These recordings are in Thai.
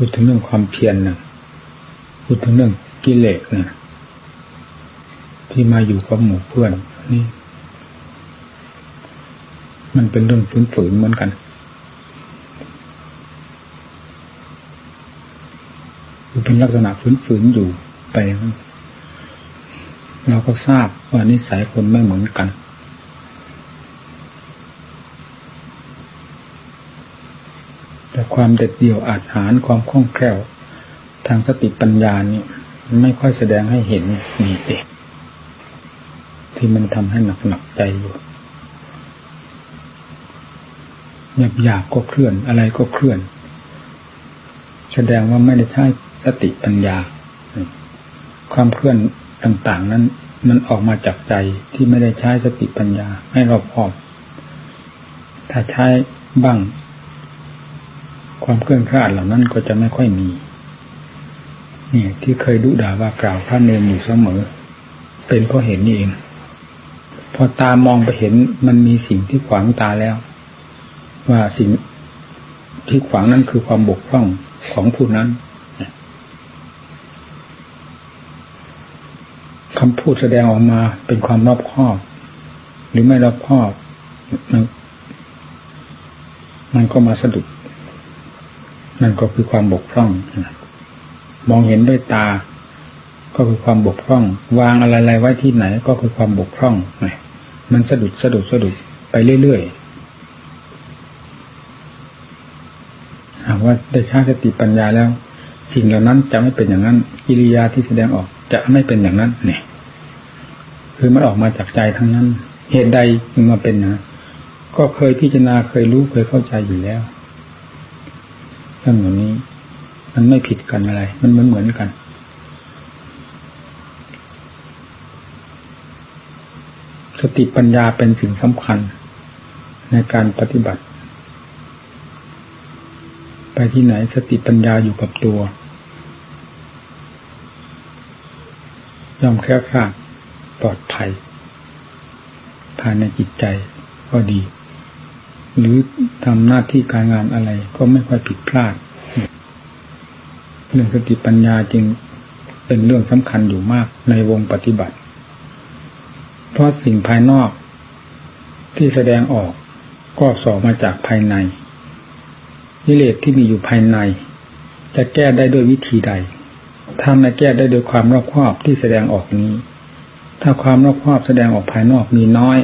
พูดถึงเรื่องความเพียรนะพูดถึงเรื่องกิเลสนะที่มาอยู่กับหมู่เพื่อนนี่ มันเป็นเรื่องฝืนๆเหมือนกัน คือเป็นลักษณะฝืนๆอยู่ไป เราก็ทราบว่านิสัยคนไม่เหมือนกัน แต่ ความเด็ดเดี่ยวอาจหารความคล่องแคล่ว ทางสติปัญญานี่ไม่ค่อยแสดงให้เห็นมีเองที่มันทำให้หนักหนักใจอยู่หยาบหยาบก็เคลื่อนอะไรก็เคลื่อน แสดงว่าไม่ได้ใช้สติปัญญา ความเคลื่อนต่าง ๆ นั้น มันออกมาจากใจที่ไม่ได้ใช้สติปัญญาให้รอบคอบ ถ้าใช้บ้าง ความเคลื่อนคลาดเหล่านั้นก็จะไม่ค่อยมีนี่ที่เคยดุด่าว่ากล่าวพระเนรอยู่เสมอ เป็นเพราะเห็นนี่เอง พอตามองไปเห็นมันมีสิ่งที่ขวางตาแล้ว ว่าสิ่งที่ขวางนั้นคือความบกพร่องของผู้นั้นคำพูดแสดงออกมาเป็นความรอบคอบ หรือไม่รอบคอบ มันก็มาสะดุด นั่นก็คือความบกพร่อง มองเห็นด้วยตา ก็คือความบกพร่อง วางอะไรๆไว้ที่ไหนก็คือความบกพร่องมันสะดุดสะดุดสะดุดไปเรื่อยๆหากว่าได้ชาสติปัญญาแล้ว สิ่งเหล่านั้นจะไม่เป็นอย่างนั้นกิริยาที่แสดงออกจะไม่เป็นอย่างนั้นเนี่ยคือมันออกมาจากใจทั้งนั้น เหตุใดจึงมาเป็นนะก็เคยพิจารณาเคยรู้เคยเข้าใจอยู่แล้ว รื่องเหล่านี้ มันไม่ผิดกันอะไร มันเหมือนเหมือนกัน สติปัญญาเป็นสิ่งสำคัญในการปฏิบัติ ไปที่ไหนสติปัญญาอยู่กับตัว ย่อมแคล้วคลาดปลอดภัยภายในจิตใจก็ดี หรือทำหน้าที่การงานอะไรก็ไม่ค่อยผิดพลาด รื่องสติปัญญาจึงเป็นเรื่องสำคัญอยู่มากในวงปฏิบัติ เพราะสิ่งภายนอกที่แสดงออกก็สอมาจากภายในนิเลศที่มีอยู่ภายใน จะแก้ได้ด้วยวิธีใดถ้าไม่แก้ได้โดยความรอบคอบที่แสดงออกนี้ ถ้าความรอบคอบแสดงออกภายนอกมีน้อย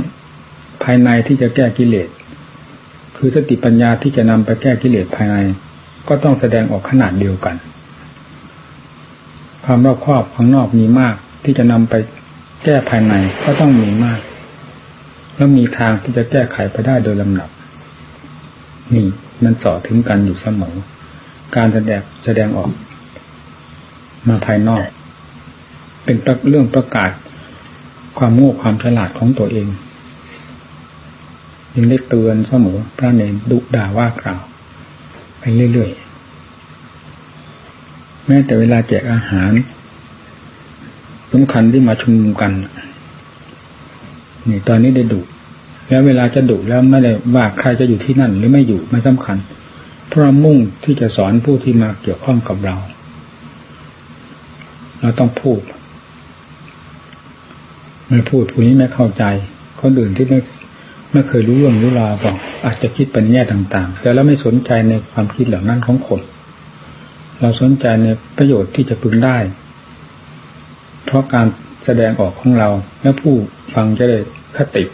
ภายในที่จะแก้กิเลส คือสติปัญญาที่จะนำไปแก้กิเลสภายใน ก็ต้องแสดงออกขนาดเดียวกัน ความรอบครอบข้างนอกมีมาก ที่จะนำไปแก้ภายในก็ต้องมีมาก แล้วมีทางที่จะแก้ไขไปได้โดยลำดับ นี่มันสอถึงกันอยู่เสมอ การแสดงแสดงออก มาภายนอก เป็นเรื่องประกาศ ความโง่ความฉลาดของตัวเองยังได้เตือนเสมอพระเนรดุด่าว่ากล่าว ไปเรื่อยๆ แม้แต่เวลาแจกอาหารสำคัญที่มาชุมนุมกัน นี่ตอนนี้ได้ดุแล้วเวลาจะดุแล้วไม่ได้ว่าใครจะอยู่ที่นั่น หรือไม่อยู่ไม่สำคัญ เพราะมุ่งที่จะสอนผู้ที่มาเกี่ยวข้องกับเรา เราต้องพูดไม่พูดผู้นี้ไม่เข้าใจคนอื่นที่ไม่ไม่เคยรู้เรื่องรู้ราวก็อาจจะคิดเป็นแง่ต่าง ๆ แต่แล้วไม่สนใจในความคิดเหล่านั้นของคน เราสนใจในประโยชน์ที่จะพึงได้ เพราะการแสดงออกของเรา และผู้ฟังจะได้คติ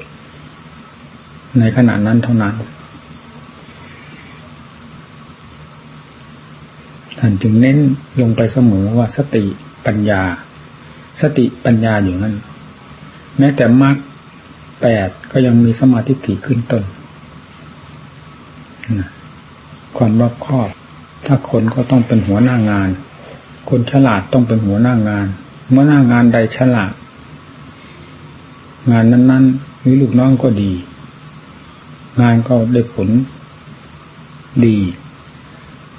ในขณะนั้นเท่านั้น ท่านจึงเน้นลงไปเสมอว่าสติปัญญา สติปัญญาอยู่นั้น แม้แต่มรรคแปดก็ยังมีสมาธิถี่ขึ้นต้นความรอบคอบ ถ้าคนก็ต้องเป็นหัวหน้างาน คนฉลาดต้องเป็นหัวหน้างาน เมื่อหน้างานใดฉลาด งานนั้นๆหรือลูกน้องก็ดี งานก็ได้ผลดี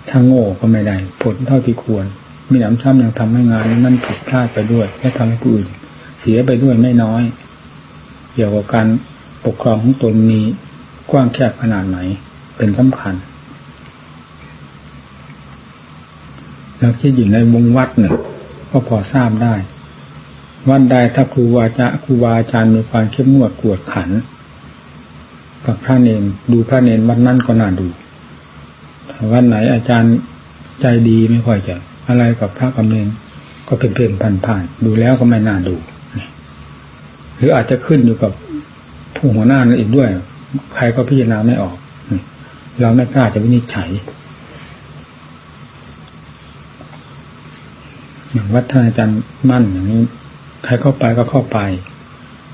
ถ้าโง่ก็ไม่ได้ ผลเท่าที่ควรมีหนำซ้ำยังทำให้งานนั้นผิดพลาดไปด้วยและทำให้ผู้อื่น เสียไปด้วยไม่น้อย เกี่ยวกับการปกครองของตนมีกว้างแคบขนาดไหน เป็นสำคัญ เราคิดอยู่ในวงวัดเนี่ยก็พอทราบได้ วันใดถ้าครูวาจาครูบาอาจารย์มีความเข้มงวดกวดขัน กับพระเนนดูพระเนนวันนั้นก็น่าดูวันไหนอาจารย์ใจดีไม่ค่อยจะอะไรกับพระกับเนนก็เป็นเพ่นผ่านผ่านดูแล้วก็ไม่น่าดูหรืออาจจะขึ้นอยู่กับผู้หัวหน้านั่นอีกด้วย ใครก็พิจารณาไม่ออก เราไม่กล้าจะวินิจฉัย อย่างวัดท่านอาจารย์มั่นอย่างนี้ใครเข้าไปก็เข้าไป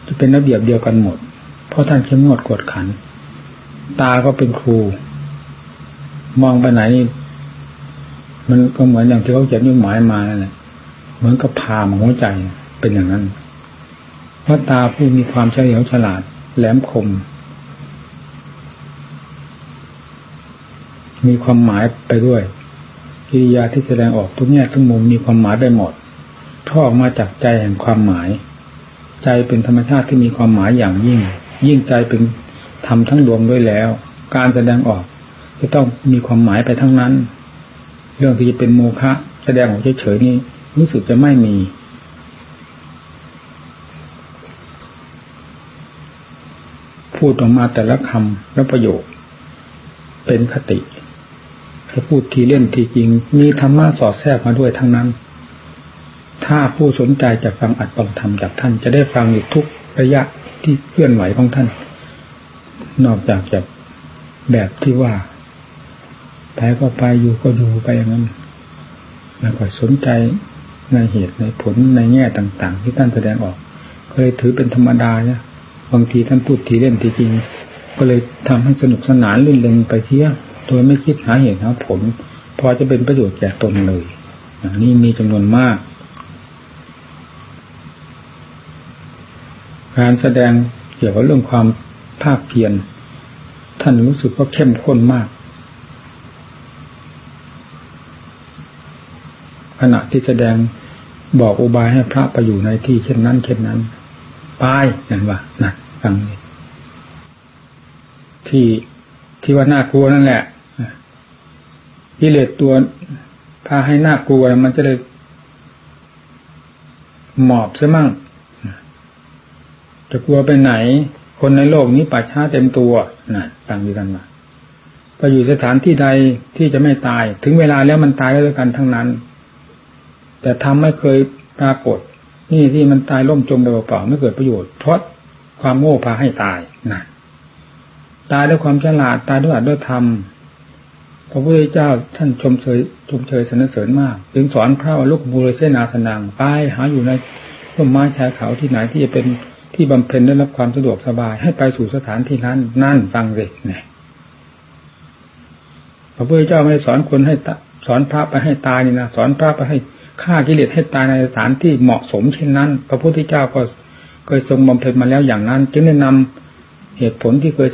จะเป็นระเบียบเดียวกันหมด เพราะท่านเข้มงวดกดขัน ตาก็เป็นครู มองไปไหนนี่มันก็เหมือนอย่างที่เขาเขียนนิ้วหมายมานั่นแหละเหมือนกับพามหัวใจเป็นอย่างนั้น เพราะตาผู้มีความเฉลียวฉลาด แหลมคม มีความหมายไปด้วย กิริยาที่แสดงออกทุกแง่ทุกมุมมีความหมายไปหมดท่อออกมาจากใจแห่งความหมาย ใจเป็นธรรมชาติที่มีความหมายอย่างยิ่ง ยิ่งใจเป็นธรรมทั้งดวงด้วยแล้ว การแสดงออกจะต้องมีความหมายไปทั้งนั้น เรื่องที่จะเป็นโมฆะแสดงออกเฉยๆนี่รู้สึกจะไม่มีพูดออกมาแต่ละคำและประโยค เป็นคติ จะพูดทีเล่นทีจริง มีธรรมะสอดแทรกมาด้วยทั้งนั้น ถ้าผู้สนใจจะฟังอัดฟังธรรมจากท่าน จะได้ฟังอยู่ทุกระยะที่เคลื่อนไหวของท่าน นอกจากจะแบบที่ว่าไปก็ไปอยู่ก็อยู่ไปอย่างนั้นแล้วก็สนใจในเหตุในผลในแง่ต่าง ๆ ที่ท่านแสดงออก ก็เลยถือเป็นธรรมดาเนี่ยบางทีท่านพูดทีเล่นทีจริง ก็เลยทำให้สนุกสนานลื่นเลงไปเที่ยว โดยไม่คิดหาเหตุหาผล พอจะเป็นประโยชน์แก่ตนเลยนี่มีจำนวนมาก การแสดงเกี่ยวกับเรื่องความภาคเพียรท่านรู้สึกว่าเข้มข้นมาก ขณะที่แสดงบอกอุบายให้พระไปอยู่ในที่เช่นนั้น เช่นนั้นไปนั่นว่านั่นฟังนี่ที่ที่ว่าน่ากลัวนั่นแหละ กิเลสตัวพาให้น่ากลัวมันจะเลยหมอบซะมั่งจะกลัวไปไหน คนในโลกนี้ป่าช้าเต็มตัวนะฟังดีกันมาไปอยู่สถานที่ใดที่จะไม่ตาย ถึงเวลาแล้วมันตายแล้วกันทั้งนั้น แต่ทำไม่เคยปรากฏ นี่ที่มันตายล่มจมไปเปล่าๆไม่เกิดประโยชน์เพราะความโง่พาให้ตายนะตายด้วยความฉลาดตายด้วยอัดด้วยธรรม พระพุทธเจ้าท่านชมเชยชมเชยสนเสริญมากจึงสอนพระว่าลูกบูรเสนาสนังไปหาอยู่ในต้นไม้ชายเขาที่ไหนที่จะเป็นที่บำเพ็ญได้รับความสะดวกสบาย ให้ไปสู่สถานที่นั้นนั่นฟังเลยนี่ยพระพุทธเจ้าไม่สอนคนให้สอนพระไปให้ตายนี่นะสอนพระไปให้ฆ่ากิเลสให้ตายในสถานที่เหมาะสมเช่นนั้น พระพุทธเจ้าก็เคยทรงบำเพ็ญมาแล้วอย่างนั้น จึงได้นำเหตุผลที่เคย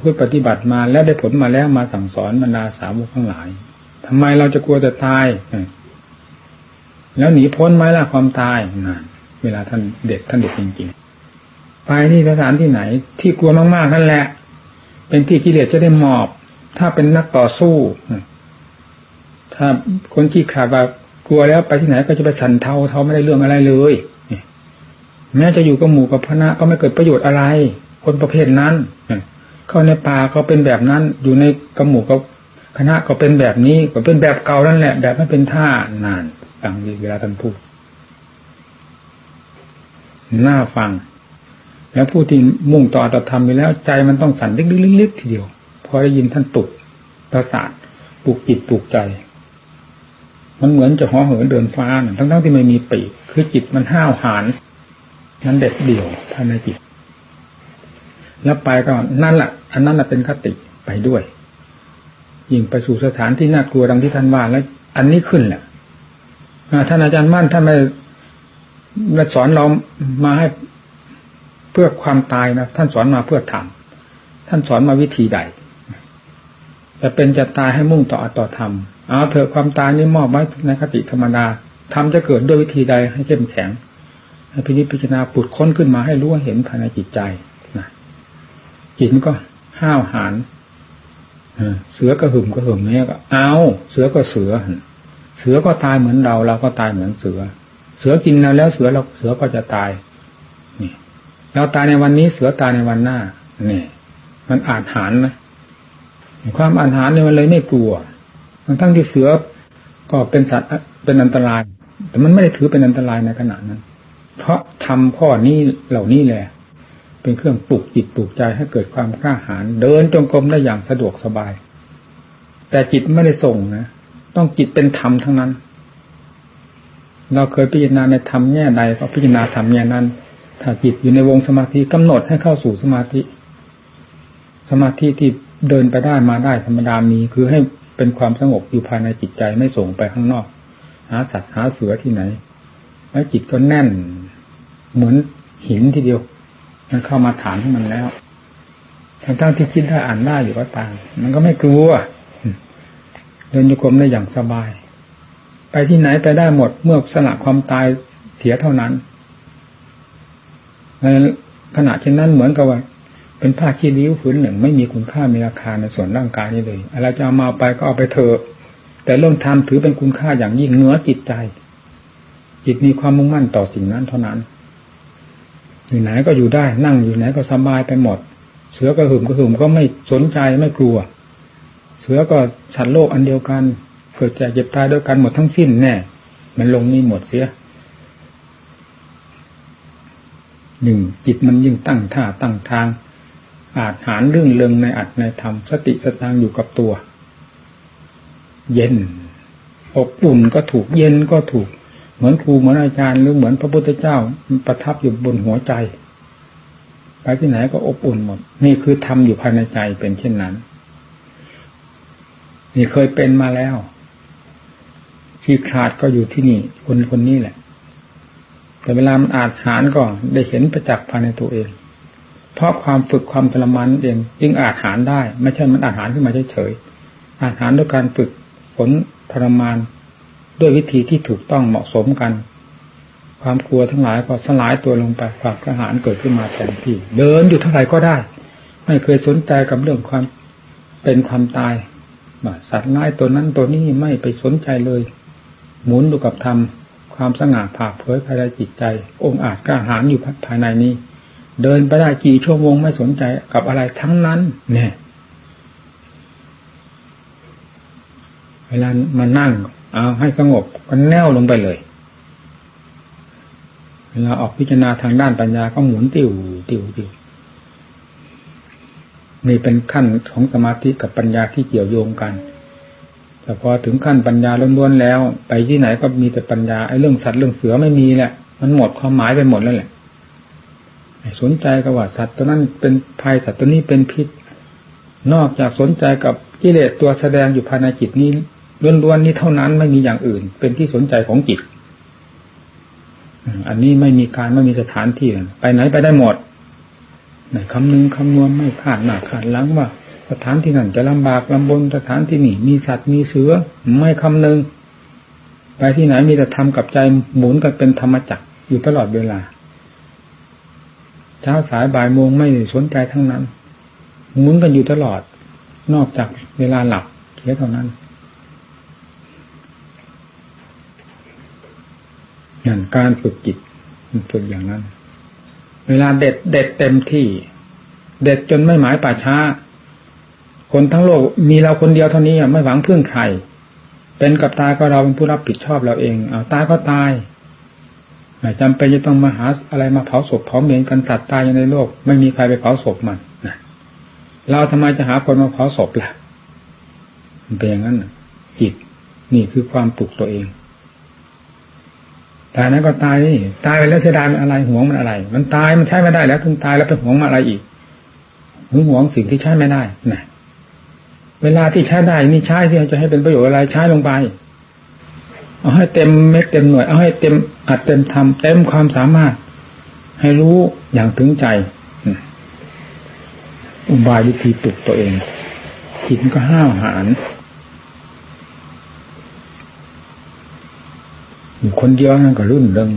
พื่อปฏิบัติมาแล้วได้ผลมาแล้วมาสั่งสอนบรรดาสาวกทั้งหลายทำไมเราจะกลัวแต่ตายแล้วหนีพ้นไหมล่ะความตายนานเวลาท่านเด็กท่านเด็กจริงๆไปที่สถานที่ไหน ที่กลัวมากๆนั่นแหละ เป็นที่กิเลสจะได้หมอบ ถ้าเป็นนักต่อสู้ถ้าคนที่ขาดว่ากลัวแล้วไปที่ไหนก็จะไปสันเทาเทาไม่ได้เรื่องอะไรเลยแม้จะอยู่กับหมู่กับพระก็ไม่เกิดประโยชน์อะไร คนประเภทนั้น เข้าในป่าก็เป็นแบบนั้น อยู่ในกระหมู่ก็คณะก็เป็นแบบนี้ก็เป็นแบบเก่านั่นแหละ แบบไม่เป็นท่านานฟังดีเวลาท่านพูดน่าฟัง แล้วผู้ที่มุ่งต่อต่อธรรมไปแล้วใจมันต้องสั่นลึกๆทีเดียว พอได้ยินท่านตุกประสาทปลุกจิตปลุกใจ มันเหมือนจะห่อเหินเดินฟ้าทั้งๆที่ไม่มีปีกคือจิตมันห้าวหาญนั้นเด็ดเดี่ยวภายในจิต แล้วไปก็นั่นแหละ อันนั้นเป็นคติไปด้วย ยิ่งไปสู่สถานที่น่ากลัวดังที่ท่านว่าแล้ว อันนี้ขึ้นแหละท่านอาจารย์มั่นท่านไม่สอนเรามาให้เพื่อความตายนะท่านสอนมาเพื่อทำท่านสอนมาวิธีใดจะเป็นจะตายให้มุ่งต่อต่อธรรมเอาเถอะความตายนี้มอบไว้ในคติธรรมดาทำจะเกิดด้วยวิธีใดให้เข้มแข็งให้พิจิจารณาปุดค้นขึ้นมาให้รู้เห็นภายในจิตใจจิตมันก็ ห้าวหาญเสือก็หึ่มก็หึ่มเนี่ยก็เอาเสือก็เสือ เสือก็ตายเหมือนเรา เราก็ตายเหมือนเสือ เสือกินเราแล้วเสือเราเสือก็จะตายนี่เราตายในวันนี้เสือตายในวันหน้านี่มันอาจหารนะความอาหารเนี่ยมันเลยไม่กลัวทั้งทั้งที่เสือก็เป็นสัตว์เป็นอันตราย แต่มันไม่ได้ถือเป็นอันตรายในขณะนั้น เพราะทำข้อนี้เหล่านี้แหละ เป็นเครื่องปลุกจิตปลุกใจให้เกิดความกล้าหาญเดินจงกรมได้อย่างสะดวกสบาย แต่จิตไม่ได้ส่งนะ ต้องจิตเป็นธรรมทั้งนั้น เราเคยพิจารณาในธรรมแง่ใดก็พิจารณาธรรมแง่นั้น ถ้าจิตอยู่ในวงสมาธิกำหนดให้เข้าสู่สมาธิ สมาธิที่เดินไปได้มาได้ธรรมดามีคือให้เป็นความสงบอยู่ภายในจิตใจไม่ส่งไปข้างนอก หาสัตว์หาเสือที่ไหน แล้วจิตก็แน่น เหมือนหินทีเดียว มันเข้ามาฐานของมันแล้วทั้งๆที่คิดได้อ่านได้อยู่ก็ตามมันก็ไม่กลัวเดินโยกมได้อย่างสบาย ไปที่ไหนไปได้หมดเมื่อสละความตายเสียเท่านั้นในขณะเช่นนั้นเหมือนกับว่า เป็นผ้าขี้ริ้วผืนหนึ่ง ไม่มีคุณค่ามีราคาในส่วนร่างกายนี้เลยอะไรจะเอามาไปก็เอาไปเถอะแต่เรื่องธรรมถือเป็นคุณค่าอย่างยิ่งเหนือจิตใจ จิตมีความมุ่งมั่นต่อสิ่งนั้นเท่านั้น อยู่ไหนก็อยู่ได้ นั่งอยู่ไหนก็สบายไปหมด เสือก็หึมก็หึมก็ไม่สนใจไม่กลัว เสือก็สัตว์โลกอันเดียวกัน เกิดแก่เจ็บตายด้วยกันหมดทั้งสิ้นแน่มันลงนี่หมดเสียหนึ่งจิตมันยิ่งตั้งท่าตั้งทาง อาจหารเรื่องเริงในอัดในธรรมสติสตางอยู่กับตัว เย็นอบอุ่นก็ถูกเย็นก็ถูก เหมือนครูเหมือนอาจารย์หรือเหมือนพระพุทธเจ้าประทับอยู่บนหัวใจ ไปที่ไหนก็อบอุ่นหมด นี่คือทำอยู่ภายในใจเป็นเช่นนั้น นี่เคยเป็นมาแล้วที่ขาดก็อยู่ที่นี่ คนคนนี้แหละ แต่เวลามันอาจหารก็ได้เห็นประจักษ์ภายในตัวเอง เพราะความฝึกความทรมานเองจึงอาจหารได้ ไม่ใช่มันอาหารขึ้นมาเฉยๆอาหารด้วยการฝึกผลทรมาน ด้วยวิธีที่ถูกต้องเหมาะสมกัน ความกลัวทั้งหลายก็สลายตัวลงไปความกระหายเกิดขึ้นมาแทนที่ เดินอยู่เท่าไหร่ก็ได้ ไม่เคยสนใจกับเรื่องความเป็นความตายสัตว์ร้ายตัวนั้นตัวนี้ไม่ไปสนใจเลย หมุนอยู่กับธรรมความสง่าผ่าเผยภายในจิตใจ องค์อาจกล้าหาญอยู่ภายในนี้ เดินไปได้กี่ชั่วโมงไม่สนใจกับอะไรทั้งนั้น เนี่ย เวลามานั่ง เอาให้สงบก็แน่วลงไปเลยเวลาออกพิจารณาทางด้านปัญญาก็หมุนติวติวติวนี่เป็นขั้นของสมาธิกับปัญญาที่เกี่ยวโยงกัน แต่พอถึงขั้นปัญญาล้วนๆแล้ว ไปที่ไหนก็มีแต่ปัญญาไอ้เรื่องสัตว์เรื่องเสือไม่มีแหละ มันหมดความหมายไปหมดแล้วแหละสนใจกับว่าสัตว์ตัวนั้นเป็นภัยสัตว์ตัวนี้เป็นพิษ นอกจากสนใจกับกิเลสตัวแสดงอยู่ภายในจิตนี้ ล้วนๆนี้เท่านั้นไม่มีอย่างอื่น เป็นที่สนใจของจิต อันนี้ไม่มีการไม่มีสถานที่ ไปไหนไปได้หมดไหนคำนึงคำนวณไม่ขาดหน้าขาดหลังว่า สถานที่นั่นจะลำบากลำบนสถานที่นี่มีสัตว์มีเสือ ไม่คำนึง ไปที่ไหนมีแต่ทำกับใจหมุนกันเป็นธรรมจักรอยู่ตลอดเวลา เช้าสายบ่ายโมงไม่สนใจทั้งนั้น หมุนกันอยู่ตลอด นอกจากเวลาหลับแค่เท่านั้น นั่นการฝึกจิตฝึกอย่างนั้น เวลาเด็ดเด็ดเต็มที่ เด็ดจนไม่หมายป่าช้า คนทั้งโลกมีเราคนเดียวเท่านี้ไม่หวังพึ่งใครเป็นกับตายก็เราเป็นผู้รับผิดชอบเราเองเอาตายก็ตายไม่จำเป็นจะต้องมาหาอะไรมาเผาศพเผาเมนกันสัตว์ตายอยู่ในโลก ไม่มีใครไปเผาศพมันนะเราทำไมจะหาคนมาเผาศพล่ะมันเป็นอย่างนั้นจิตนี่คือความปลุกตัวเอง ตายนั้นก็ตายนี่ตายไปแล้วเสียดายมันอะไรห่วงมันอะไร มันตายมันใช้ไม่ได้แล้วถึงตายแล้วไปห่วงมาอะไรอีกหึงห่วงสิ่งที่ใช้ไม่ได้นะเวลาที่ใช้ได้นี่ใช้ที่จะให้เป็นประโยชน์อะไรใช้ลงไป เอาให้เต็มเม็ดเต็มหน่วย เอาให้เต็มอัดเต็มทำเต็มความสามารถ ให้รู้อย่างถึงใจอุบายวิธีปลุกตัวเองจิตก็ห้าวหาญ อยู่คนเดียวนั่นก็รุ่นเริง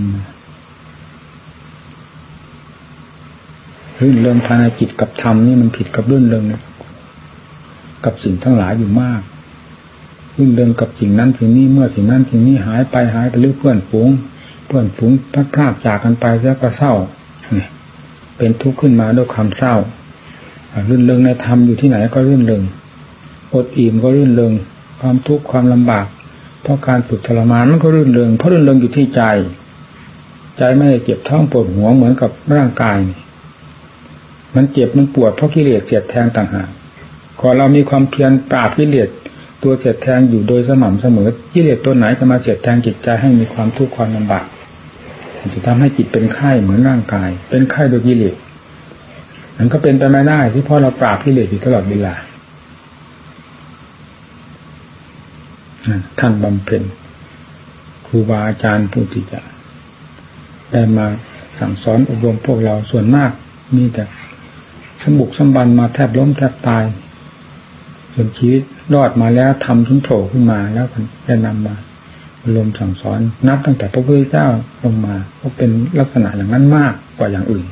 รื่นเริงภายในจิตกับธรรมนี่มันผิดกับรื่นเริงกับสิ่งทั้งหลายอยู่มากรื่นเริงกับสิ่งนั้นสิ่งนี้เมื่อสิ่งนั้นสิ่งนี้หายไปหายไปหรือเพื่อนฝูง เพื่อนฝูงพัดพลาดจากกันไปแล้วก็เศร้าเนี่ยเป็นทุกข์ขึ้นมาด้วยความเศร้ารื่นเริงในธรรมอยู่ที่ไหนก็รื่นเริงอดอิ่มก็รื่นเริงความทุกข์ความลำบาก เพราะการฝึกทรมานมันก็รื่นเริงเพราะรื่นเริงอยู่ที่ใจ ใจไม่ได้เจ็บท้องปวดหัวเหมือนกับร่างกาย มันเจ็บมันปวดเพราะกิเลสเสียดแทงต่างหากขอเรามีความเพียรปราบกิเลสตัวเสียดแทงอยู่โดยสม่ำเสมอกิเลสตัวไหนจะมาเสียดแทงจิตใจให้มีความทุกข์ความลำบากจะทำให้จิตเป็นไข้เหมือนร่างกาย เป็นไข้โดยกิเลสมันก็เป็นไปไม่ได้ที่พราะเราปราบกิเลสอยู่ตลอดเวลา ท่านบำเพ็ญครูบาอาจารย์ผู้ที่จะได้มาสั่งสอนอบรมพวกเราส่วนมากมีแต่สมบุกสมบันมาแทบล้มแทบตายจนชีวิตรอดมาแล้วทำถึงโผล่ขึ้นมาแล้วได้นำมาลมสั่งสอนนับตั้งแต่พระพุทธเจ้าลงมาก็เป็นลักษณะอย่างนั้นมากกว่าอย่างอื่น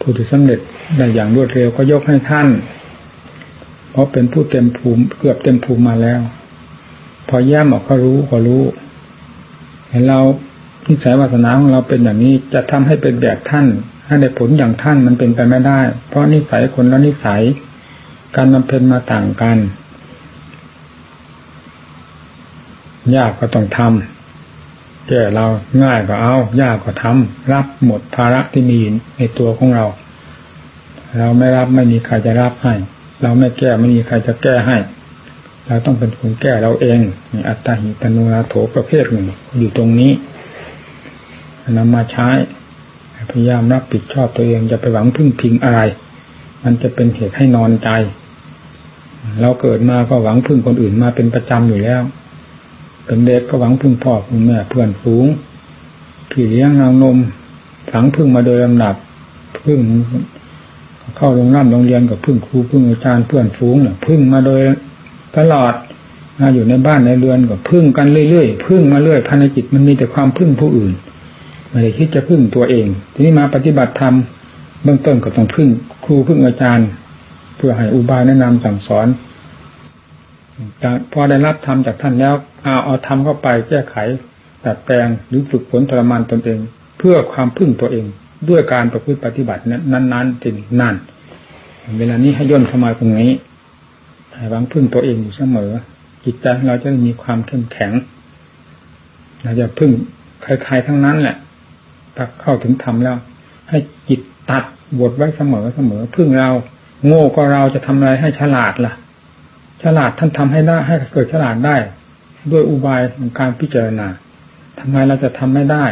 ผู้ที่สำเร็จได้อย่างรวดเร็วก็ยกให้ท่าน เพราะเป็นผู้เต็มภูมิเกือบเต็มภูมิมาแล้ว พอแย้มออกก็รู้ก็รู้ เห็นเรานิสัยวาสนาของเราเป็นอย่างนี้จะทำให้เป็นแบบท่านให้ได้ผลอย่างท่านมันเป็นไปไม่ได้ เพราะนิสัยคนละนิสัย การบำเพ็ญมาต่างกัน ยากก็ต้องทำแก่เราง่ายก็เอา ยากก็ทำรับหมดภาระที่มีในตัวของเรา เราไม่รับไม่มีใครจะรับให้ เราไม่แก้ไม่มีใครจะแก้ให้ เราต้องเป็นคนแก้เราเองอัตตาหิตนุราโถประเภทหนึ่งอยู่ตรงนี้นำมาใช้พยายามรับผิดชอบตัวเองจะไปหวังพึ่งพิงอะไร มันจะเป็นเหตุให้นอนใจ เราเกิดมาก็หวังพึ่งคนอื่นมาเป็นประจำอยู่แล้ว เป็นเด็กก็หวังพึ่งพ่อพึ่งแม่เพื่อนฝูงพี่เลี้ยงนางนมฝังพึ่งมาโดยลำดับพึ่งเข้าโรงร่ำโรงเรียนกับพึ่งครูพึ่งอาจารย์เพื่อนฝูงเนี่ยพึ่งมาโดย ตลอดอยู่ในบ้านในเรือนกับพึ่งกันเรื่อยๆพึ่งมาเรื่อยภายในจิตมันมีแต่ความพึ่งผู้อื่นไม่ได้คิดจะพึ่งตัวเอง ทีนี้มาปฏิบัติธรรมเบื้องต้นก็ต้องพึ่งครูพึ่งอาจารย์ เพื่อให้อุบายแนะนำสั่งสอนพอได้รับธรรมจากท่านแล้วเอาเอาธรรมเข้าไปแก้ไขตัดแปลงหรือฝึกฝนทรมานตนเอง เพื่อความพึ่งตัวเอง ด้วยการประพฤติปฏิบัตินั้นๆถึงนั่น เวลานี้ให้ย่นเข้ามาตรงนี้ หวางพึ่งตัวเองอยู่เสมอ จิตใจเราจะมีความเข้มแข็งเราจะพึ่งใครๆทั้งนั้นแหละถ้าเข้าถึงธรรมแล้ว ให้จิตตัดบทไว้เสมอเสมอ พึ่งเรา โง่ก็เราจะทำอะไรให้ฉลาดล่ะ ฉลาดท่านทำให้ได้ให้เกิดฉลาดได้ ด้วยอุบายของการพิจารณาทำไมเราจะทำไม่ได้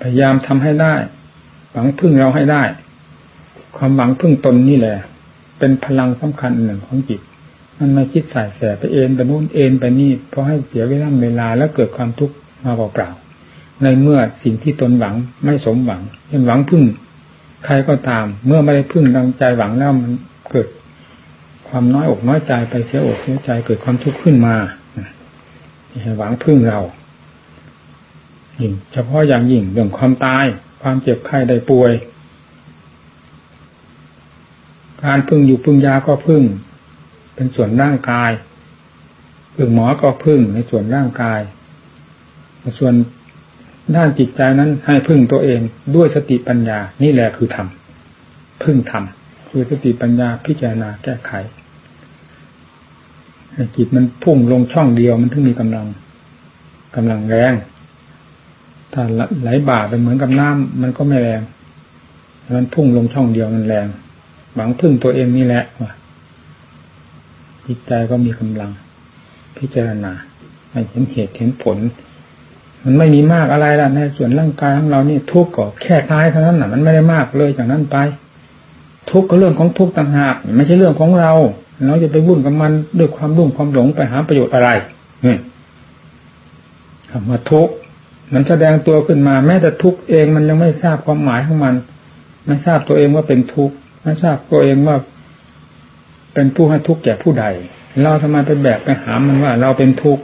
พยายามทำให้ได้ หวังพึ่งเราให้ได้ ความหวังพึ่งตนนี่แหละ เป็นพลังสำคัญหนึ่งของจิต มันไม่คิดใส่แสไปเอ็นไปนู่นเอ็นไปนี่เพราะให้เสียเวลาเวลาแล้วเกิดความทุกข์มาเปล่าๆในเมื่อสิ่งที่ตนหวังไม่สมหวังเช่นหวังพึ่ง ใครก็ตาม เมื่อไม่ได้พึ่งดังใจหวังแล้วมันเกิด ความน้อยอกน้อยใจไปเสียอกเสียใจเกิดความทุกข์ขึ้นมาให้หวังพึ่งเรายิ่งเฉพาะอย่างยิ่งเรื่องความตาย ความเจ็บไข้ได้ป่วย การพึ่งอยู่พึ่งยาก็พึ่ง เป็นส่วนร่างกาย พึ่งหมอก็พึ่งในส่วนร่างกาย ส่วนด้านจิตใจนั้นให้พึ่งตัวเองด้วยสติปัญญา นี่แหละคือธรรมพึ่งธรรมคือสติปัญญาพิจารณาแก้ไขจิตมันพุ่งลงช่องเดียวมันถึงมีกำลังกำลังแรงถ้าไหลบ่าเป็นเหมือนกับน้ำมันก็ไม่แรง มันพุ่งลงช่องเดียวมันแรง หวังพึ่งตัวเองนี่แหละว่ะจิตใจก็มีกำลัง พิจารณาให้เห็นเหตุเห็นผล มันไม่มีมากอะไรล่ะในส่วนร่างกายของเรานี่ทุกข์ก็แค่ตายเท่านั้นน่ะ มันไม่ได้มากเลยจากนั้นไป ทุกข์ก็เรื่องของทุกข์ต่างหากไม่ใช่เรื่องของเราเราจะไปวุ่นกับมันด้วยความรุ่งความหลงไปหาประโยชน์อะไรคำว่าทุกข์มันแสดงตัวขึ้นมา แม้แต่ทุกข์เองมันยังไม่ทราบความหมายของมัน ไม่ทราบตัวเองว่าเป็นทุกข์ ไม่ทราบตัวเองว่า เป็นผู้ให้ทุกข์แก่ผู้ใด เราทำไมไปแบกไปหามันว่า เราเป็นทุกข์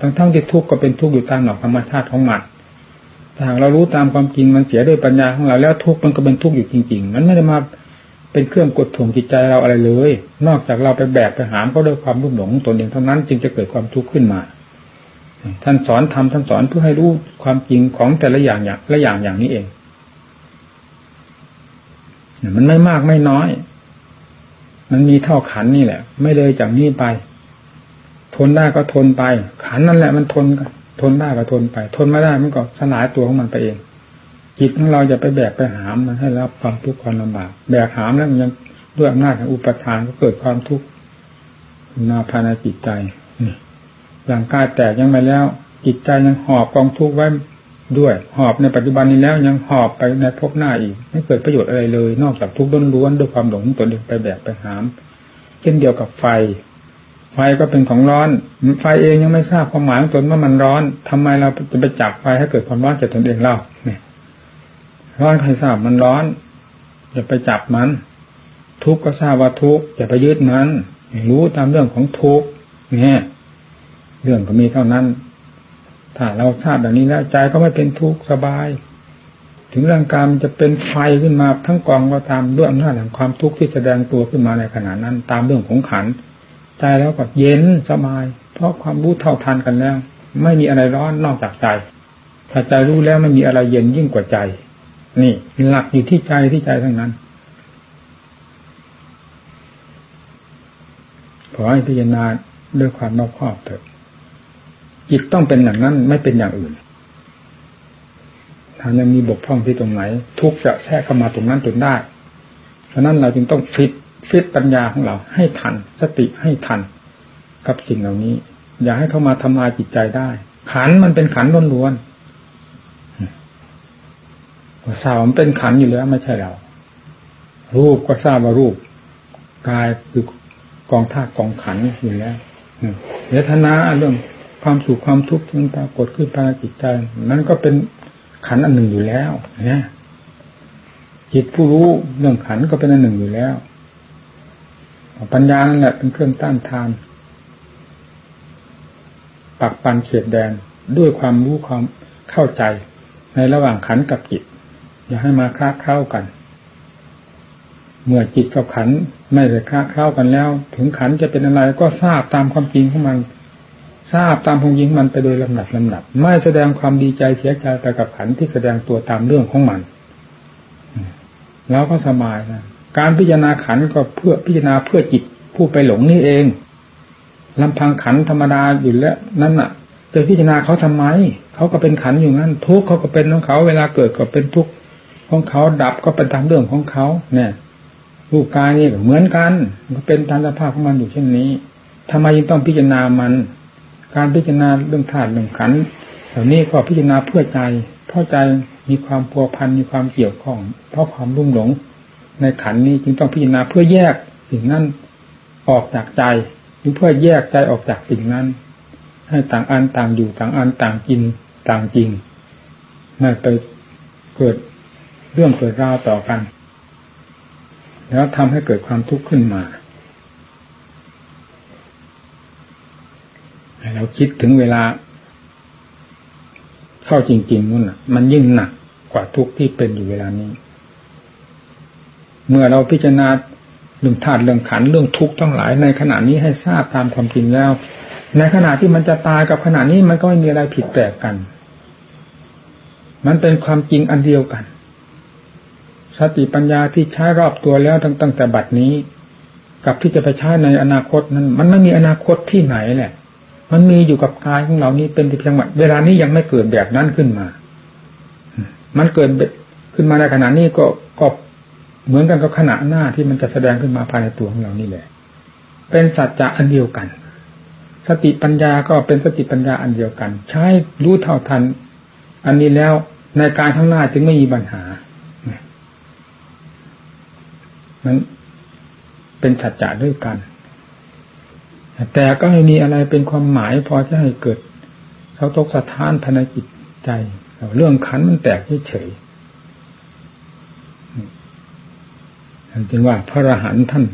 ทั้งทั้งที่ทุกข์ก็เป็นทุกข์อยู่ตามหลักธรรมชาติของมันถ้าเรารู้ตามความจริงมันเสียด้วยปัญญาของเราแล้วทุกข์มันก็เป็นทุกข์อยู่จริงๆมันไม่ได้มาเป็นเครื่องกดถ่วงจิตใจเราอะไรเลย นอกจากเราไปแบกไปหามก็ด้วยความรุ่มหลงตนเองเท่านั้นจึงจะเกิดความทุกข์ขึ้นมา ท่านสอนทำท่านสอนเพื่อให้รู้ความจริงของแต่ละอย่างอย่างละอย่างอย่างนี้เอง มันไม่มากไม่น้อย มันมีเท่าขันนี่แหละ ไม่เลยจากนี้ไป ทนได้ก็ทนไป ขันนั่นแหละมันทนทนได้ก็ทนไป ทนไม่ได้มันก็สลายตัวของมันไปเองจิตของเราจะไปแบกไปหามมันให้รับความทุกข์ความลำบาก แบกหามแล้วมันยังด้วยอำนาจของอุปทานก็เกิดความทุกข์นาภายในจิตใจอย่างกายแตกยังไม่แล้ว จิตใจยังหอบกองทุกข์ไว้ ด้วย หอบในปัจจุบันนี้แล้วยังหอบไปในภพหน้าอีก ไม่เกิดประโยชน์อะไรเลย นอกจากทุกข์ล้วนๆด้วยความหลงตัวเองไปแบกไปหาม เช่นเดียวกับไฟ ไฟก็เป็นของร้อน ไฟเองยังไม่ทราบความหมายของตนว่ามันร้อนทำไมเราจะไปจับไฟให้เกิดความร้อนจากตนเองเล่าเนี่ยร้อนใครทราบมันร้อนอย่าไปจับมัน ทุกข์ก็ทราบว่าทุกข์อย่าไปยึดมันรู้ตามเรื่องของทุกข์เนี่ยเรื่องก็มีเท่านั้น ถ้าเราทราบแบบนี้แล้วใจก็ไม่เป็นทุกข์สบาย ถึงร่างกายมันจะเป็นไฟขึ้นมาทั้งกองก็ตามด้วยอำนาจแห่งความทุกข์ที่แสดงตัวขึ้นมาในขณะนั้น ตามเรื่องของขันใจแล้วก็เย็นสบาย เพราะความรู้เท่าทันกันแล้ว ไม่มีอะไรร้อนนอกจากใจถ้าใจรู้แล้วไม่มีอะไรเย็นยิ่งกว่าใจ นี่หลักอยู่ที่ใจที่ใจทั้งนั้นขอให้พิจารณาด้วยความรอบคอบเถิด จิตต้องเป็นอย่างนั้นไม่เป็นอย่างอื่น ถ้ายังมีบกพร่องที่ตรงไหน ทุกจะแทรกเข้ามาตรงนั้นจนได้เพราะนั้นเราจึงต้องฟิตฟิตปัญญาของเราให้ทัน สติให้ทัน กับสิ่งเหล่านี้ อย่าให้เข้ามาทำลายจิตใจได้ ขันมันเป็นขันล้วนทราบมันเป็นขันอยู่แล้วไม่ใช่เรา รูปก็ทราบว่ารูปกายคือกองธาตุกองขันอยู่แล้วเวทนาเรื่อง ความสุขความทุกข์ที่มันปรากฏขึ้นภายในจิตใจนั้นก็เป็นขันอันหนึ่งอยู่แล้วนี่ยจิตผู้รู้เรื่องขันก็เป็นอันหนึ่งอยู่แล้ว ปัญญานั่นแหละเป็นเครื่องต้านทาน ปักปันเขียดแดนด้วยความรู้ความเข้าใจในระหว่างขันกับจิต อย่าให้มาคลาเคล้ากัน เมื่อจิตกับขันไม่ได้คลาเคล้ากันแล้ว ถึงขันจะเป็นอะไรก็ทราบตามความจริงของมัน ทราบตามความจริงมันไปโดยลำดับลำดับ ไม่แสดงความดีใจเสียใจไปกับขันที่แสดงตัวตามเรื่องของมันแล้วก็สบายนะการพิจารณาขันก็เพื่อพิจารณาเพื่อจิตผู้ไปหลงนี่เองลำพังขันธรรมดาอยู่แล้วนั่นน่ะจะพิจารณาเขาทำไม เขาก็เป็นขันอยู่งั้น ทุกเขาก็เป็นของเขา เวลาเกิดก็เป็นทุกข์ของเขาดับก็เป็นตามเรื่องของเขา เนี่ยรูปกายนี่เหมือนกัน ก็เป็นตามสภาพของมันอยู่เช่นนี้ทำไมยังต้องพิจารณามัน การพิจารณาเรื่องธาตุเรื่องขันเหล่านี้ก็พิจารณาเพื่อใจ เพราะใจมีความพัวพันมีความเกี่ยวข้อง เพราะความรุ่มหลง ในขันนี้จึงต้องพิจารณาเพื่อแยกสิ่งนั้นออกจากใจหรือเพื่อแยกใจออกจากสิ่งนั้น ให้ต่างอันต่างอยู่ต่างอันต่างกินต่างจริงไม่ไปเกิดเรื่องเกิดราวต่อกัน แล้วทำให้เกิดความทุกข์ขึ้นมา เราคิดถึงเวลา เข้าจริงๆนู่นมันยิ่งหนักกว่าทุกที่เป็นอยู่เวลานี้ เมื่อเราพิจารณาเรื่องธาตุเรื่องขันเรื่องทุกข์ทั้งหลายในขณะนี้ให้ทราบตามความจริงแล้ว ในขณะที่มันจะตายกับขณะนี้มันก็ไม่มีอะไรผิดแปลกกัน มันเป็นความจริงอันเดียวกันสติปัญญาที่ใช้รอบตัวแล้วตั้งตั้งแต่บัดนี้ กับที่จะไปใช้ในอนาคตนั้น มันไม่มีอนาคตที่ไหนแหละ มันมีอยู่กับกายของเรานี้เป็นเพียงว่าเวลานี้ยังไม่เกิดแบบนั้นขึ้นมา มันเกิดขึ้นมาในขณะนี้ก็ก็เหมือนกันกับขณะหน้าที่มันจะแสดงขึ้นมาภายในตัวของเรานี่แหละ เป็นสัจจะอันเดียวกัน สติปัญญาก็เป็นสติปัญญาอันเดียวกัน ใช้รู้เท่าทัน อันนี้แล้วในการข้างหน้าจึงไม่มีปัญหา มันเป็นสัจจะด้วยกัน แต่ก็ไม่มีอะไรเป็นความหมายพอจะให้เกิดเขาตกสะท้านภายในจิตใจ เรื่องขันมันแตกเฉยจึงว่าพระอรหันต์ท่าน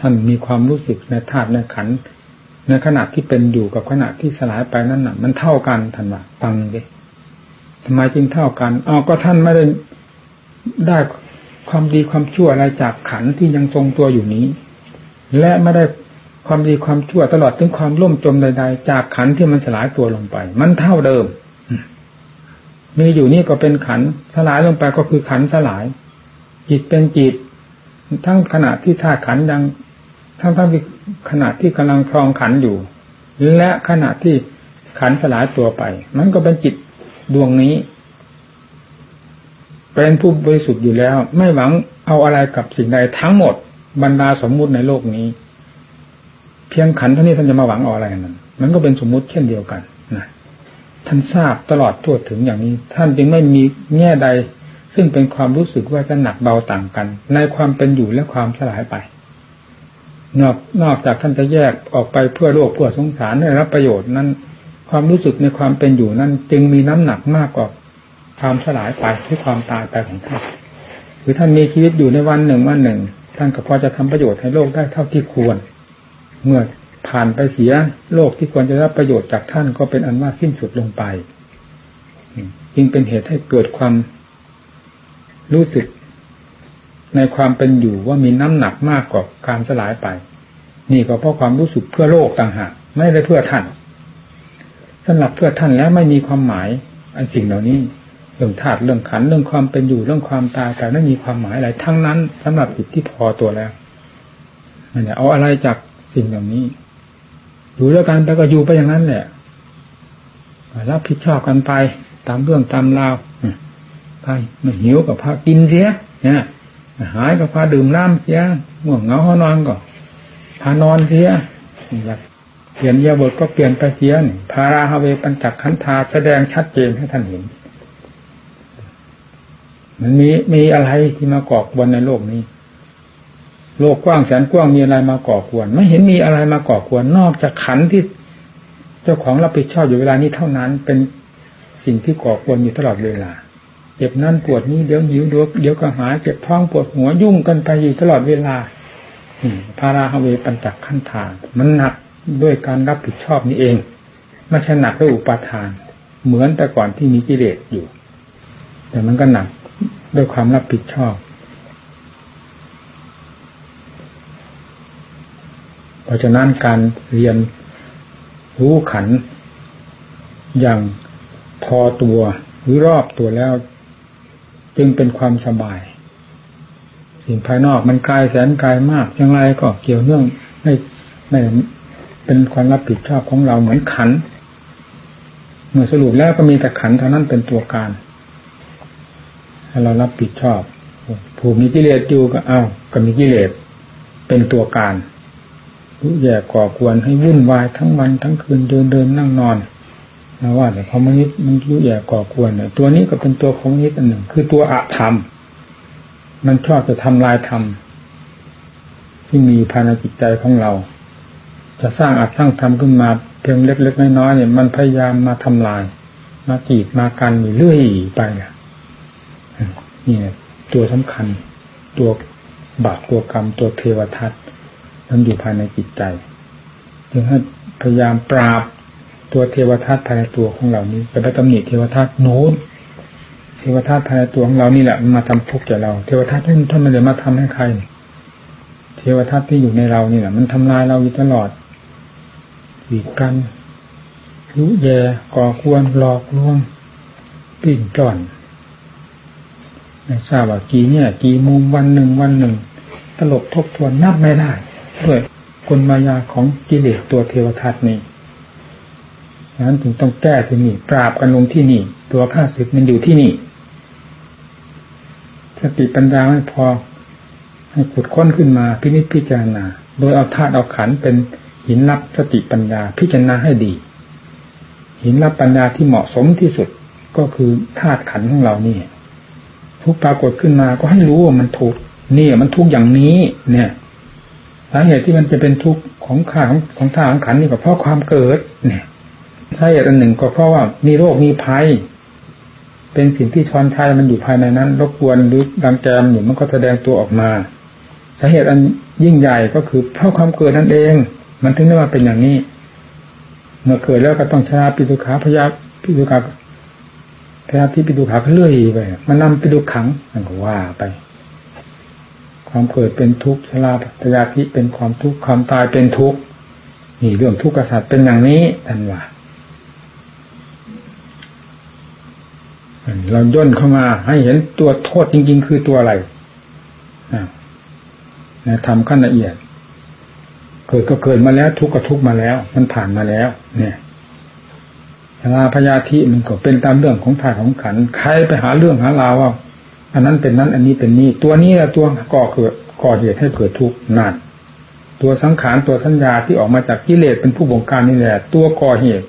ท่านมีความรู้สึกในธาตุในขันในขณะที่เป็นอยู่กับขณะที่สลายไปนั้นน่ะ มันเท่ากันท่านว่าฟังดิทำไมจึงเท่ากันอ๋อก็ท่านไม่ได้ได้ความดีความชั่วอะไรจากขันที่ยังทรงตัวอยู่นี้ และไม่ได้ ความดีความชั่วตลอดถึงความล่มจมใดๆ จากขันที่มันสลายตัวลงไป มันเท่าเดิม มีอยู่นี่ก็เป็นขันสลายลงไปก็คือขันสลาย จิตเป็นจิต ทั้งขณะที่ธาตุขันยัง ทั้งทั้งที่ขณะที่กำลังครองขันอยู่ และขณะที่ขันสลายตัวไป มันก็เป็นจิตดวงนี้ เป็นผู้บริสุทธิ์อยู่แล้ว ไม่หวังเอาอะไรกับสิ่งใดทั้งหมดบรรดาสมมุติในโลกนี้ เพียงขันเท่านี้ท่านจะมาหวังเอาอะไรนั้นมันก็เป็นสมมุติเช่นเดียวกันนะท่านทราบตลอดทั่วถึงอย่างนี้ ท่านจึงไม่มีแง่ใด ซึ่งเป็นความรู้สึกว่าจะหนักเบาต่างกัน ในความเป็นอยู่และความสลายไป นอกนอกจากท่านจะแยกออกไปเพื่อโลกเพื่อสงสารได้รับประโยชน์นั้น ความรู้สึกในความเป็นอยู่นั้น จึงมีน้ำหนักมากกว่าความสลายไปที่ความตายไปของท่านคือท่านมีชีวิตอยู่ในวันหนึ่งวันหนึ่ง ท่านก็พอจะทำประโยชน์ให้โลกได้เท่าที่ควร เมื่อผ่านไปเสียโลกที่ควรจะรับประโยชน์จากท่านก็เป็นอันว่าสิ้นสุดลงไปจึงเป็นเหตุให้เกิดความรู้สึกในความเป็นอยู่ว่ามีน้ำหนักมากกว่าการสลายไป นี่ก็เพราะความรู้สึกเพื่อโลกต่างหากไม่ได้เพื่อท่านสำหรับเพื่อท่านแล้วไม่มีความหมาย อันสิ่งเหล่านี้เรื่องธาตุเรื่องขันเรื่องความเป็นอยู่เรื่องความตายแต่ไม่มีความหมายอะไรทั้งนั้นสำหรับจิตที่พอตัวแล้วไม่ได้เอาอะไรจาก สิ่งเหล่านี้ อยู่แล้วกันแต่ก็อยู่ไปอย่างนั้นแหละรับผิดชอบกันไป ตามเรื่องตามราวไปไม่หิวกับพากินเสียเนี่ยหายกับพาดื่มน้ำเสียง่วงเหงาห้อนอนก็พานอนเสียเปลี่ยนยาบทก็เปลี่ยนไปเสียนพาราฮาเวปัญจักขันธาแสดงชัดเจนให้ท่านเห็นมันมีมีอะไรที่มาก่อกวนในโลกนี้ โลกกว้างแสนกว้างมีอะไรมาก่อควรไม่เห็นมีอะไรมาก่อควรนอกจากขันที่ เจ้าของรับผิดชอบอยู่เวลานี้เท่านั้นเป็นสิ่งที่ก่อควรอยู่ตลอดเวลาเจ็บนั่นปวดนี้เดี๋ยวหิวเดี๋ยวเดี๋ยวก็หายเจ็บท้องปวดหัวยุ่งกันไปอยู่ตลอดเวลาพาราฮเวปัญจักขั้นทานมันหนักด้วยการรับผิดชอบนี่เองไม่ใช่หนักด้วยอุปาทาน เหมือนแต่ก่อนที่มีกิเลสอยู่ แต่มันก็หนักด้วยความรับผิดชอบ ราะฉะนั้นการเรียนรู้ขันอย่างพอตัวหรือรอบตัวแล้ว จึงเป็นความสบาย สิ่งภายนอกมันไกลแสนไกลมากอย่างไรก็เกี่ยวเนื่องไม่ไม่เป็นความรับผิดชอบของเราเหมือนขันเมื่อสรุปแล้วก็มีแต่ขันเท่านั้นเป็นตัวการให้เรารับผิดชอบ ผู้มีกิเลสอยู่ก็เอาก็มีกิเลสเป็นตัวการ ยุแย่ก่อควรให้วุ่นวายทั้งวันทั้งคืนเดินเดินนั่งนอนนะว่าแต่คอมมิวนิสต์มันยุแย่ก่อควรเนี่ยตัวนี้ก็เป็นตัวคอมมิวนิสต์อันหนึ่ง คือตัวอะธรรม มันชอบจะทำลายธรรมที่มีภายในจิตใจของเรา จะสร้างอัตสร้างธรรมขึ้นมาเพียงเล็กๆน้อยๆเนี่ยมันพยายามมาทำลาย มากีดมากันอยู่เรื่อยไปนี่ยนี่ตัวสำคัญ ตัวบาปตัวกรรมตัวเทวทัต มันอยู่ภายในจิตใจจึงให้พยายามปราบตัวเทวทัตภายในตัวของเรานี้ไปไปตำหนิเทวทัตโน้นเทวทัตภายในตัวของเรานี่แหละมันมาทำทุกข์แก่เรา เทวทัตท่านท่านไม่ได้มาทำให้ใคร เทวทัตที่อยู่ในเรานี่แหละมันทำลายเราอยู่ตลอดหีดกันยุแย่ก่อควรหลอกลวงปิ้งจ่อนไม่ทราบว่ากี่เนี่ย กี่มุมวันหนึ่งวันหนึ่ง ตลบทบทวนนับไม่ได้ ด้วยกลมายาของกิเลสตัวเทวทัตนี้ดังนั้นจึงต้องแก้ที่นี่ ปราบกันลงที่นี่ ตัวข้าศึกมันอยู่ที่นี่สติปัญญาไม่พอ ให้ขุดค้นขึ้นมาพินิจพิจารณา โดยเอาธาตุเอาขันเป็นหินรับสติปัญญาพิจารณาให้ดี หินรับปัญญาที่เหมาะสมที่สุดก็คือธาตุขันของเรานี่ทุกปรากฏขึ้นมาก็ให้รู้ว่ามันถูกนี่มันทุกอย่างนี้ เนี่ย สาเหตุที่มันจะเป็นทุกข์ของขาของของทางขันนี่ก็เพราะความเกิด เนี่ยสาเหตุอันหนึ่งก็เพราะว่ามีโรคมีภัย เป็นสิ่งที่ชอนชัยมันอยู่ภายในนั้นรบกวนหรือดังแกมอยู่มันก็แสดงตัวออกมาสาเหตุอันยิ่งใหญ่ก็คือเพราะความเกิดนั่นเอง มันถึงได้มาเป็นอย่างนี้ เมื่อเกิดแล้วก็ต้องชาปิดุขาพยาปิดุขาพยาที่ปิดุขาเลื่อยไปมันนำปิดุขังมันก็ว่าไป ความเกิดเป็นทุกข์ชราพยาธิเป็นความทุกข์ความตายเป็นทุกข์นี่เรื่องทุกข์กษัตริย์เป็นอย่างนี้ท่านว่าเราย่นเข้ามาให้เห็นตัวโทษจริง ๆ คือตัวอะไรนะทำขั้นละเอียด เกิดก็เกิดมาแล้ว ทุกข์ก็ทุกข์มาแล้ว มันผ่านมาแล้ว เนี่ยชราพยาธิมันก็เป็นตามเรื่องของธาตุของขันใครไปหาเรื่องหาราวว่า อันนั้นเป็นนั้น อันนี้เป็นนี้ตัวนี้แหละตัวก่อเกิดก่อเหตุให้เกิดทุกข์นั่นตัวสังขารตัวสัญญาที่ออกมาจากกิเลสเป็นผู้บงการนี่แหละ ตัวก่อเหตุ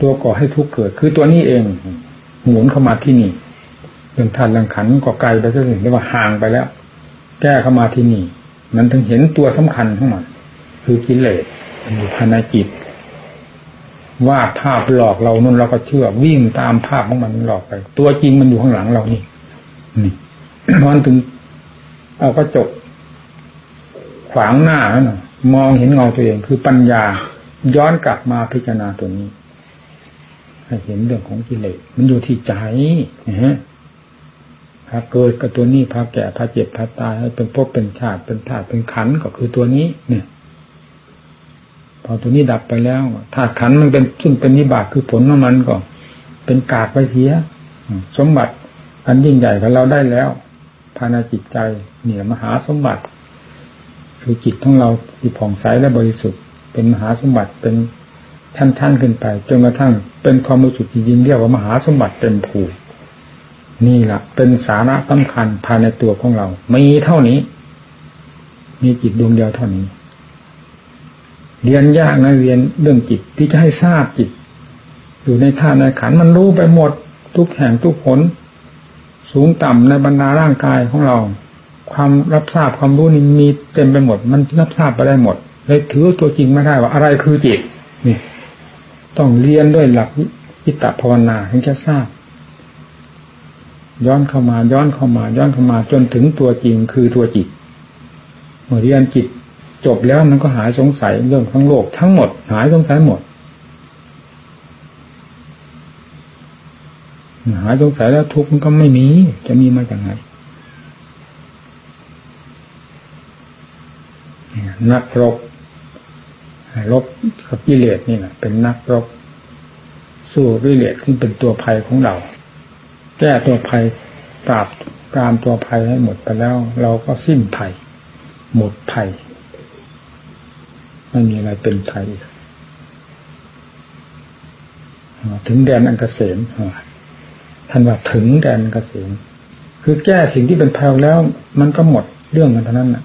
ตัวก่อให้ทุกข์เกิด คือตัวนี้เองหมุนเข้ามาที่นี่เรื่องธาตุเรื่องขันก็ไกลไปซะถึงเรียกว่าห่างไปแล้ว แก้เข้ามาที่นี่ มันถึงเห็นตัวสำคัญของมันคือกิเลสอยู่ภายในจิตว่าภาพหลอกเรานั่นเราก็เชื่อวิ่งตามภาพของมันหลอกไป ตัวจริงมันอยู่ข้างหลังเรานี่ นี่มันถึง เอากระจก ขวางหน้าแล้วนะมองเห็นเงาตัวเอง คือปัญญา ย้อนกลับมาพิจารณาตัวนี้ให้เห็นเรื่องของกิเลสมันอยู่ที่ใจนะฮะพาเกิดกับตัวนี้พาแก่พาเจ็บพาตายให้เป็นภพเป็นชาติเป็นธาตุเป็นขันก็คือตัวนี้ เนี่ย พอตัวนี้ดับไปแล้วธาตุขันมันเป็นซึ่งเป็นนิบาตคือผลของมันก็ เป็นกากไปเสียสมบัติ อันยิ่งใหญ่ของเราได้แล้วภายในจิตใจเหนี่ยมหาสมบัติ คือจิตของเราที่ผ่องใสและบริสุทธิ์ เป็นมหาสมบัติเป็นชั้นๆขึ้นไปจนกระทั่งเป็นความบรู้สึกจริงเรียกว่ามหาสมบัติเต็มภูนี่แหละเป็นสาระสำคัญภายในตัวของเรามีเท่านี้ มีจิตดวงเดียวเท่านี้ เรียนยากนะเรียนเรื่องจิตที่จะให้ทราบจิต อยู่ในท่าในขันมันรู้ไปหมด ทุกแห่งทุกผล สูงต่ำในบรรดาร่างกายของเรา ความรับทราบความรู้นี่มีเต็มไปหมด มันรับทราบไปได้หมดเลยถือตัวจริงไม่ได้ว่าอะไรคือจิตนี่ต้องเรียนด้วยหลักอิตตภาวนาถึงจะทราบ ย้อนเข้ามาย้อนเข้ามา ย้อนเข้ามาจนถึงตัวจริงคือตัวจิตเมื่อเรียนจิตจบแล้วมันก็หายสงสัยเรื่องทั้งโลกทั้งหมด หายสงสัยหมด หายสงสัยแล้วทุกข์มันก็ไม่มี จะมีมาจากไหนนักรบรบกับกิเลสนี่แหละเป็นนักรบสู้กิเลสขึ้นเป็นตัวภัยของเรา แก้ตัวภัยปราบกามตัวภัยให้หมดไปแล้ว เราก็สิ้นภัย หมดภัย ไม่มีอะไรเป็นภัยถึงแดนอันกเกษม ท่านว่าถึงแดนกเกษมคือแก้สิ่งที่เป็นภัยแล้ว มันก็หมดเรื่องมันเท่านั้นนะ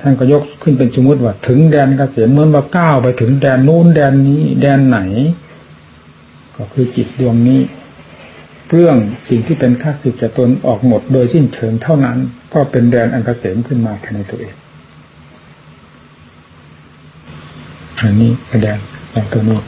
ท่านก็ยกขึ้นเป็นสมมติว่า ถึงแดนกเกษมเมื่อมาก้าวไปถึงแดนนู้นแดนนี้ แดนไหน ก็คือจิตดวงนี้เรื่องสิ่งที่เป็นข้าศึกจะตนออกหมดโดยสิ้นเชิงเท่านั้น ก็เป็นแดนอันกเกษมขึ้นมาภายในตัวเองอันนี้แสดงอย่างตัวนี้